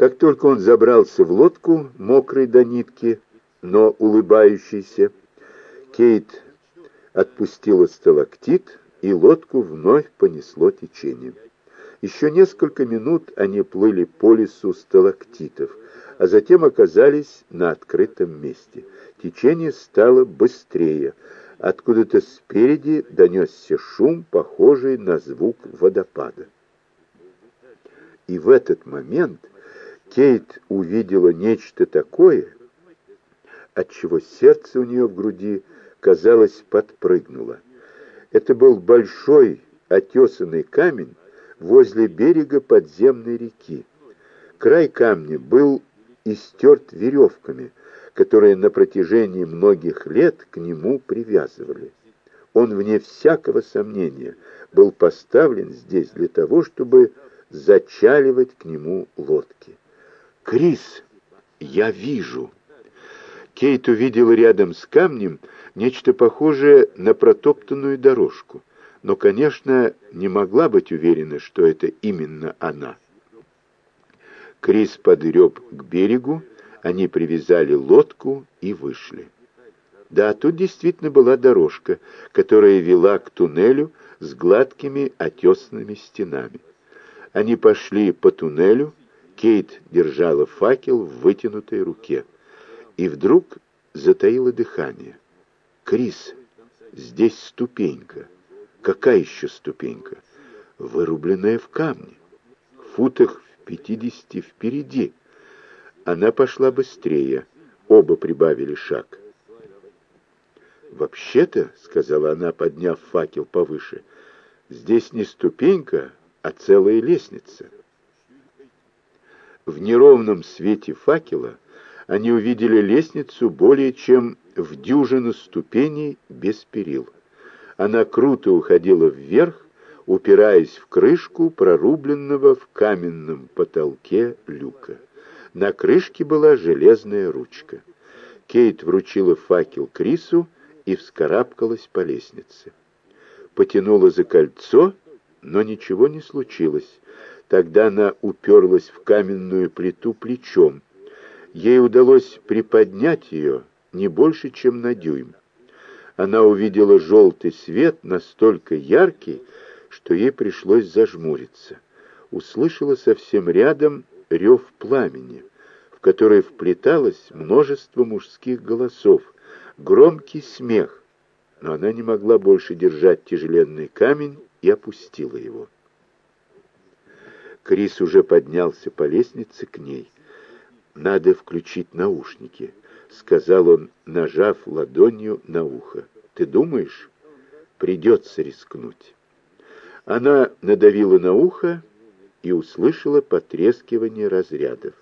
Как только он забрался в лодку, мокрый до нитки, но улыбающийся, Кейт отпустила сталактит, и лодку вновь понесло течением. Еще несколько минут они плыли по лесу сталактитов, а затем оказались на открытом месте. Течение стало быстрее. Откуда-то спереди донесся шум, похожий на звук водопада. И в этот момент Кейт увидела нечто такое, от чего сердце у нее в груди, казалось, подпрыгнуло. Это был большой отесанный камень возле берега подземной реки. Край камня был истерт веревками, которые на протяжении многих лет к нему привязывали. Он, вне всякого сомнения, был поставлен здесь для того, чтобы зачаливать к нему лодки. «Крис, я вижу!» Кейт увидела рядом с камнем нечто похожее на протоптанную дорожку, но, конечно, не могла быть уверена, что это именно она. Крис подгреб к берегу, они привязали лодку и вышли. Да, тут действительно была дорожка, которая вела к туннелю с гладкими отесными стенами. Они пошли по туннелю, Кейт держала факел в вытянутой руке. И вдруг затаило дыхание. «Крис, здесь ступенька». «Какая еще ступенька?» «Вырубленная в камне, в футах в пятидесяти впереди». Она пошла быстрее. Оба прибавили шаг. «Вообще-то», — сказала она, подняв факел повыше, — «здесь не ступенька, а целая лестница». В неровном свете факела они увидели лестницу более чем в дюжину ступеней без перил. Она круто уходила вверх, упираясь в крышку прорубленного в каменном потолке люка. На крышке была железная ручка. Кейт вручила факел Крису и вскарабкалась по лестнице. Потянула за кольцо, но ничего не случилось. Тогда она уперлась в каменную плиту плечом. Ей удалось приподнять ее не больше, чем на дюйм. Она увидела желтый свет, настолько яркий, что ей пришлось зажмуриться. Услышала совсем рядом рев пламени, в который вплеталось множество мужских голосов, громкий смех, но она не могла больше держать тяжеленный камень и опустила его. Крис уже поднялся по лестнице к ней. «Надо включить наушники», — сказал он, нажав ладонью на ухо. «Ты думаешь? Придется рискнуть». Она надавила на ухо и услышала потрескивание разрядов.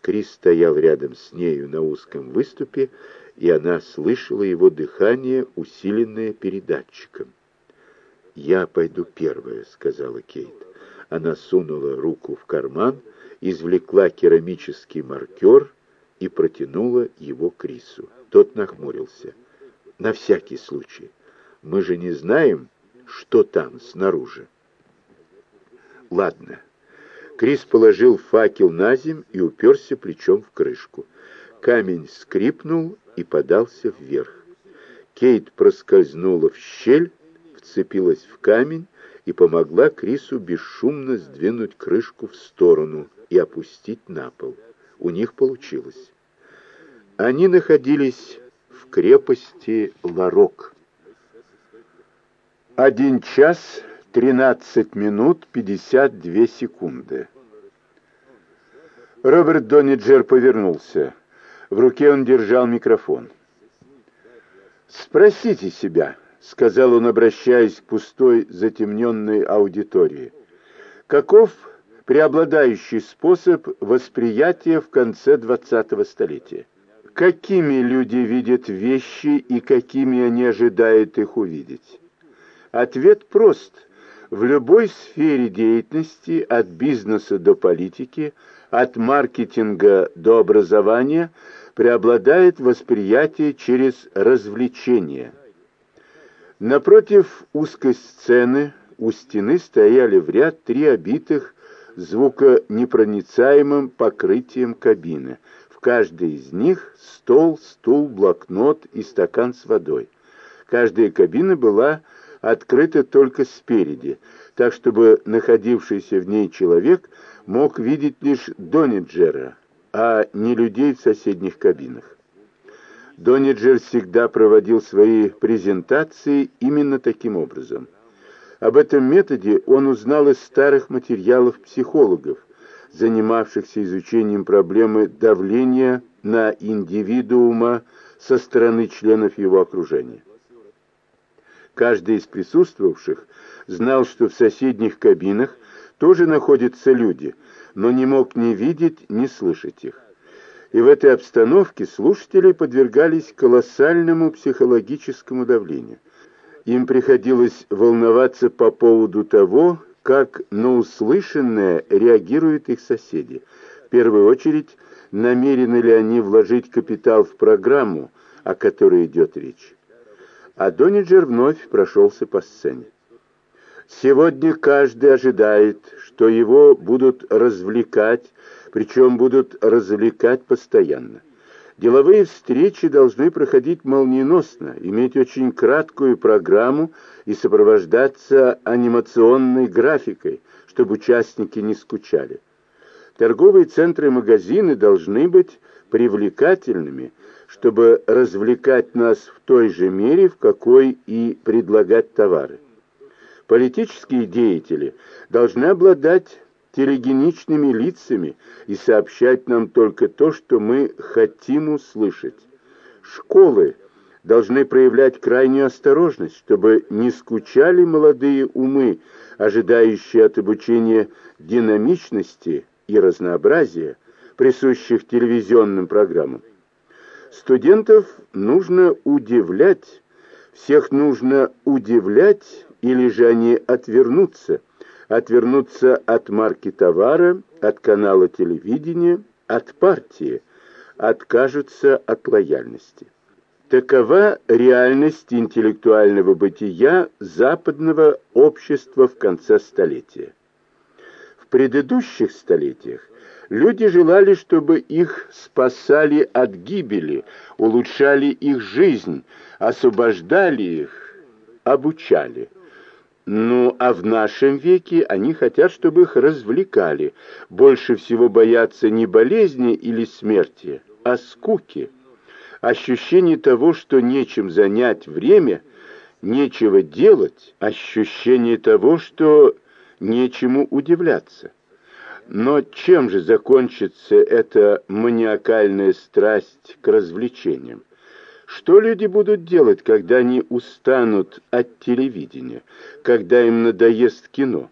Крис стоял рядом с нею на узком выступе, и она слышала его дыхание, усиленное передатчиком. «Я пойду первая», — сказала Кейт. Она сунула руку в карман, извлекла керамический маркер и протянула его Крису. Тот нахмурился. «На всякий случай. Мы же не знаем, что там снаружи». «Ладно». Крис положил факел на земь и уперся плечом в крышку. Камень скрипнул и подался вверх. Кейт проскользнула в щель, вцепилась в камень и помогла Крису бесшумно сдвинуть крышку в сторону и опустить на пол. У них получилось. Они находились в крепости Ларок. Один час тринадцать минут пятьдесят две секунды. Роберт Дониджер повернулся. В руке он держал микрофон. «Спросите себя», — сказал он, обращаясь к пустой, затемненной аудитории. «Каков преобладающий способ восприятия в конце двадцатого столетия? Какими люди видят вещи и какими они ожидают их увидеть?» Ответ прост. В любой сфере деятельности, от бизнеса до политики, от маркетинга до образования, преобладает восприятие через развлечение – Напротив узкой сцены у стены стояли в ряд три обитых звуконепроницаемым покрытием кабины. В каждой из них стол, стул, блокнот и стакан с водой. Каждая кабина была открыта только спереди, так чтобы находившийся в ней человек мог видеть лишь Дониджера, а не людей в соседних кабинах. Дониджер всегда проводил свои презентации именно таким образом. Об этом методе он узнал из старых материалов психологов, занимавшихся изучением проблемы давления на индивидуума со стороны членов его окружения. Каждый из присутствовавших знал, что в соседних кабинах тоже находятся люди, но не мог ни видеть, ни слышать их. И в этой обстановке слушатели подвергались колоссальному психологическому давлению. Им приходилось волноваться по поводу того, как на услышанное реагируют их соседи. В первую очередь, намерены ли они вложить капитал в программу, о которой идет речь. А Дониджер вновь прошелся по сцене. Сегодня каждый ожидает, что его будут развлекать, причем будут развлекать постоянно. Деловые встречи должны проходить молниеносно, иметь очень краткую программу и сопровождаться анимационной графикой, чтобы участники не скучали. Торговые центры и магазины должны быть привлекательными, чтобы развлекать нас в той же мере, в какой и предлагать товары. Политические деятели должны обладать телегеничными лицами и сообщать нам только то, что мы хотим услышать. Школы должны проявлять крайнюю осторожность, чтобы не скучали молодые умы, ожидающие от обучения динамичности и разнообразия, присущих телевизионным программам. Студентов нужно удивлять, всех нужно удивлять, или же они отвернутся, отвернуться от марки товара, от канала телевидения, от партии, откажутся от лояльности. Такова реальность интеллектуального бытия западного общества в конце столетия. В предыдущих столетиях люди желали, чтобы их спасали от гибели, улучшали их жизнь, освобождали их, обучали. Ну, а в нашем веке они хотят, чтобы их развлекали. Больше всего боятся не болезни или смерти, а скуки. Ощущение того, что нечем занять время, нечего делать, ощущение того, что нечему удивляться. Но чем же закончится эта маниакальная страсть к развлечениям? Что люди будут делать, когда они устанут от телевидения, когда им надоест кино?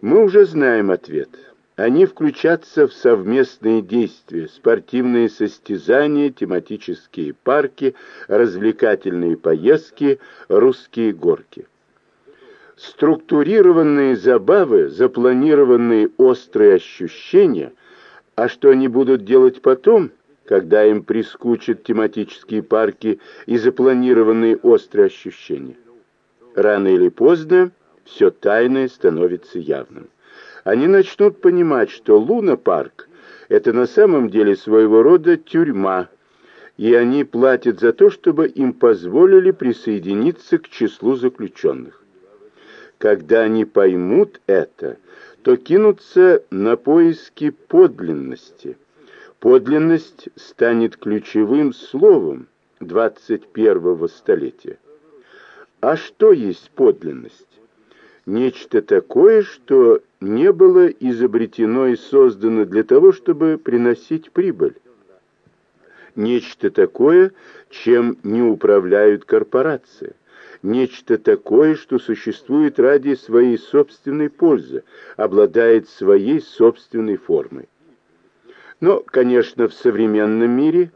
Мы уже знаем ответ. Они включатся в совместные действия, спортивные состязания, тематические парки, развлекательные поездки, русские горки. Структурированные забавы, запланированные острые ощущения, а что они будут делать потом – когда им прискучат тематические парки и запланированные острые ощущения. Рано или поздно все тайное становится явным. Они начнут понимать, что Луна-парк — это на самом деле своего рода тюрьма, и они платят за то, чтобы им позволили присоединиться к числу заключенных. Когда они поймут это, то кинутся на поиски подлинности — Подлинность станет ключевым словом 21-го столетия. А что есть подлинность? Нечто такое, что не было изобретено и создано для того, чтобы приносить прибыль. Нечто такое, чем не управляют корпорации. Нечто такое, что существует ради своей собственной пользы, обладает своей собственной формой. Но, конечно, в современном мире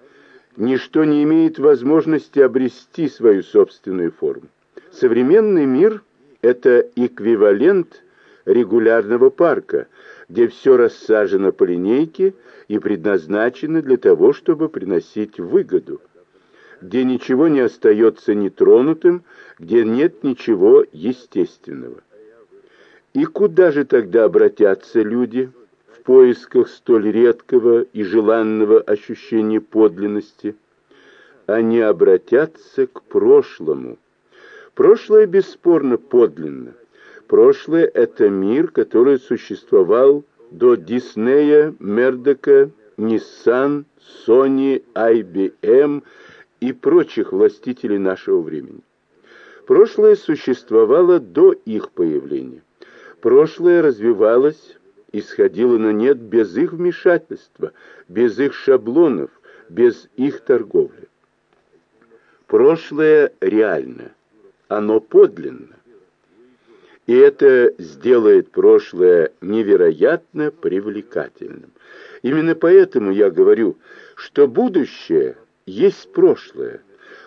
ничто не имеет возможности обрести свою собственную форму. Современный мир – это эквивалент регулярного парка, где все рассажено по линейке и предназначено для того, чтобы приносить выгоду, где ничего не остается нетронутым, где нет ничего естественного. И куда же тогда обратятся люди в поисках столь редкого и желанного ощущения подлинности? Они обратятся к прошлому. Прошлое бесспорно подлинно. Прошлое — это мир, который существовал до Диснея, Мердока, Nissan, Sony, IBM и прочих властителей нашего времени. Прошлое существовало до их появления. Прошлое развивалось и сходило на нет без их вмешательства, без их шаблонов, без их торговли. Прошлое реально, оно подлинно. И это сделает прошлое невероятно привлекательным. Именно поэтому я говорю, что будущее есть прошлое.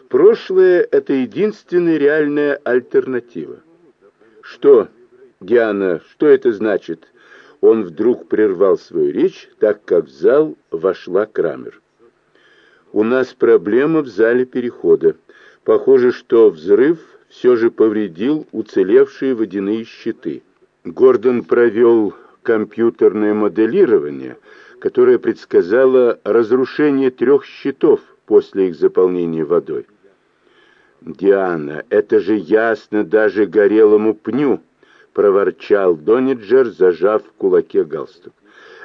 Прошлое — это единственная реальная альтернатива. Что, Диана, что это значит? Он вдруг прервал свою речь, так как в зал вошла Крамер. У нас проблема в зале перехода. Похоже, что взрыв все же повредил уцелевшие водяные щиты. Гордон провел компьютерное моделирование, которое предсказало разрушение трех щитов после их заполнения водой. «Диана, это же ясно даже горелому пню!» — проворчал Дониджер, зажав в кулаке галстук.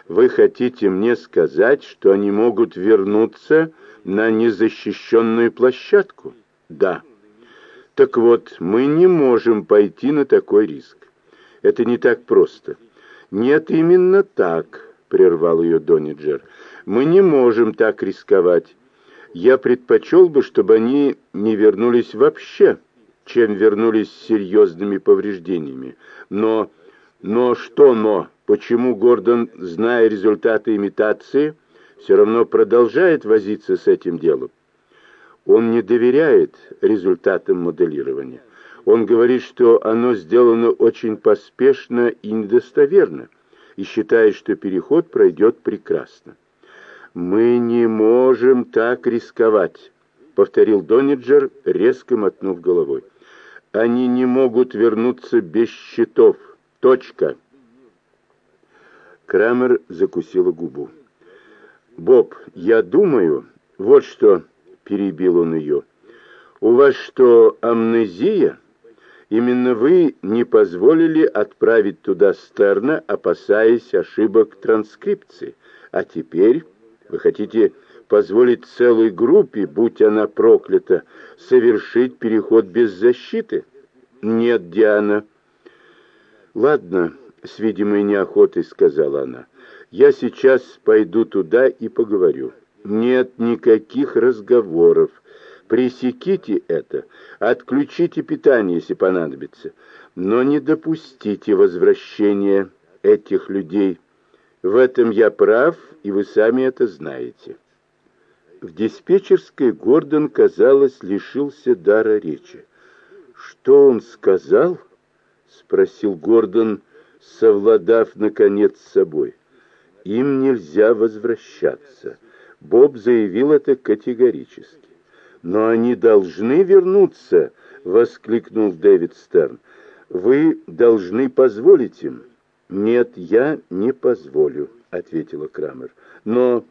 «Вы хотите мне сказать, что они могут вернуться на незащищенную площадку?» «Да». «Так вот, мы не можем пойти на такой риск. Это не так просто». «Нет, именно так», — прервал ее Дониджер. «Мы не можем так рисковать. Я предпочел бы, чтобы они не вернулись вообще, чем вернулись с серьезными повреждениями. Но... Но что но? Почему Гордон, зная результаты имитации, все равно продолжает возиться с этим делом? Он не доверяет результатам моделирования. Он говорит, что оно сделано очень поспешно и недостоверно, и считает, что переход пройдет прекрасно. «Мы не можем так рисковать», — повторил Дониджер, резко мотнув головой. «Они не могут вернуться без счетов. Точка». Крамер закусила губу. «Боб, я думаю, вот что...» перебил он ее. «У вас что, амнезия? Именно вы не позволили отправить туда Стерна, опасаясь ошибок транскрипции. А теперь вы хотите позволить целой группе, будь она проклята, совершить переход без защиты? Нет, Диана». «Ладно», — с видимой неохотой сказала она, — «я сейчас пойду туда и поговорю». Нет никаких разговоров. Пресеките это, отключите питание, если понадобится, но не допустите возвращения этих людей. В этом я прав, и вы сами это знаете. В диспетчерской Гордон, казалось, лишился дара речи. «Что он сказал?» — спросил Гордон, совладав, наконец, с собой. «Им нельзя возвращаться». Боб заявил это категорически. «Но они должны вернуться!» — воскликнул Дэвид Стерн. «Вы должны позволить им». «Нет, я не позволю», — ответила Крамер. «Но...»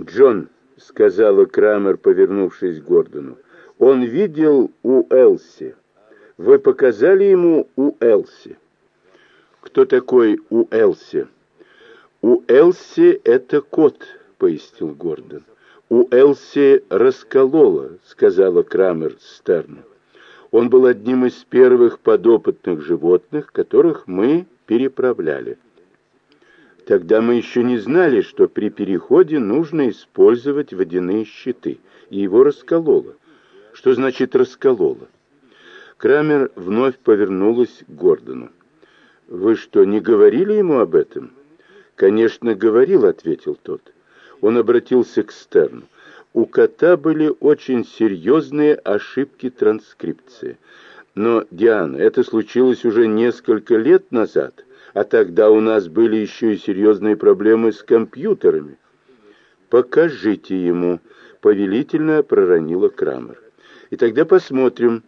«Джон», — сказала Крамер, повернувшись к Гордону, — «он видел у Элси. Вы показали ему у Элси». «Кто такой у Элси?» «У Элси это кот», — пояснил Гордон. «У Элси расколола», — сказала Крамер Стерну. «Он был одним из первых подопытных животных, которых мы переправляли. Тогда мы еще не знали, что при переходе нужно использовать водяные щиты, и его раскололо. Что значит «раскололо»?» Крамер вновь повернулась к Гордону. «Вы что, не говорили ему об этом?» «Конечно, говорил», — ответил тот он обратился к Стерну. У кота были очень серьезные ошибки транскрипции. Но, Диана, это случилось уже несколько лет назад, а тогда у нас были еще и серьезные проблемы с компьютерами. «Покажите ему», — повелительно проронила Крамер. «И тогда посмотрим,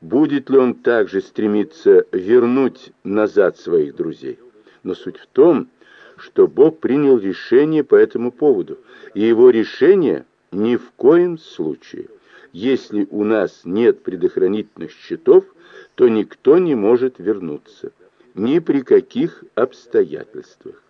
будет ли он также стремиться вернуть назад своих друзей. Но суть в том, что Бог принял решение по этому поводу, и его решение ни в коем случае. Если у нас нет предохранительных щитов, то никто не может вернуться. Ни при каких обстоятельствах.